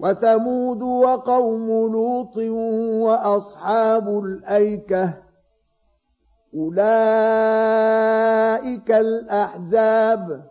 وثمود وقوم لوط وأصحاب الأيكة أولئك الأحزاب